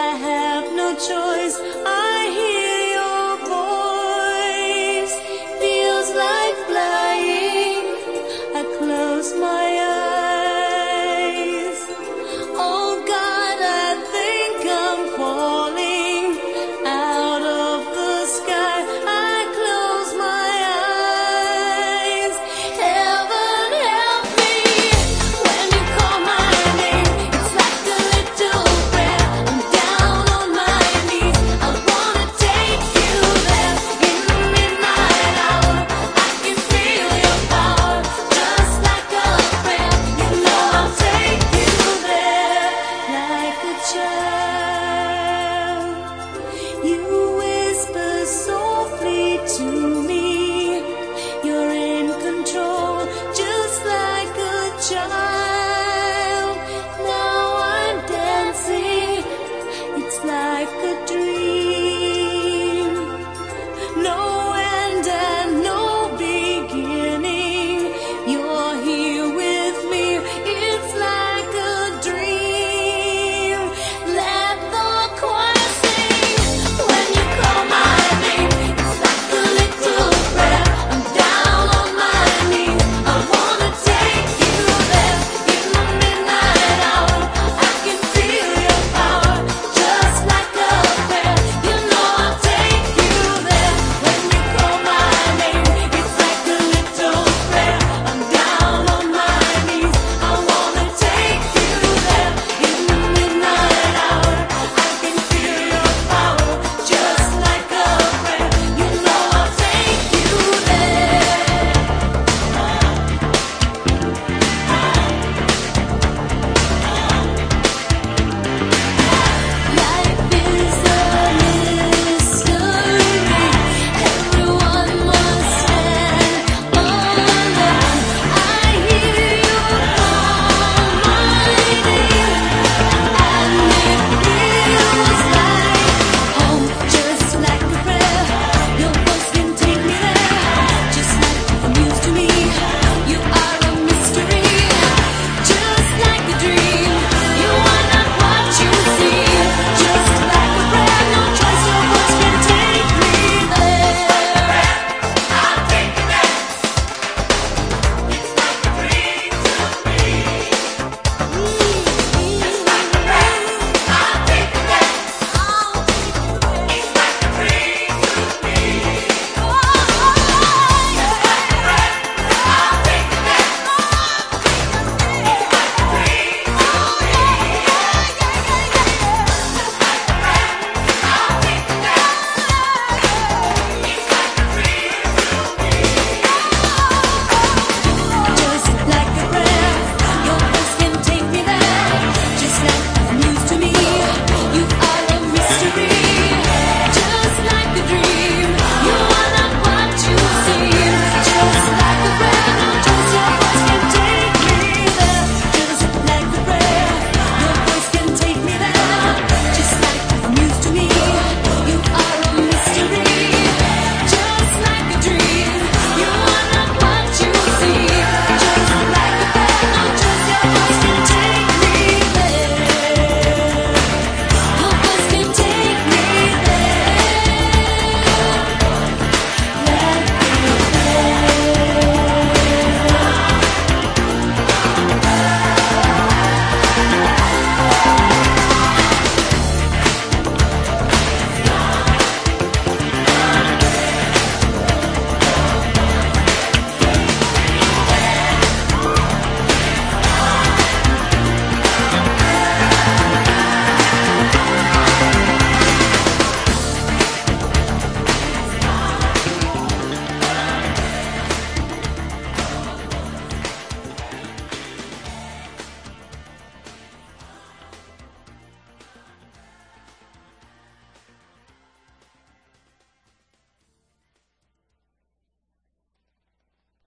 I have no choice.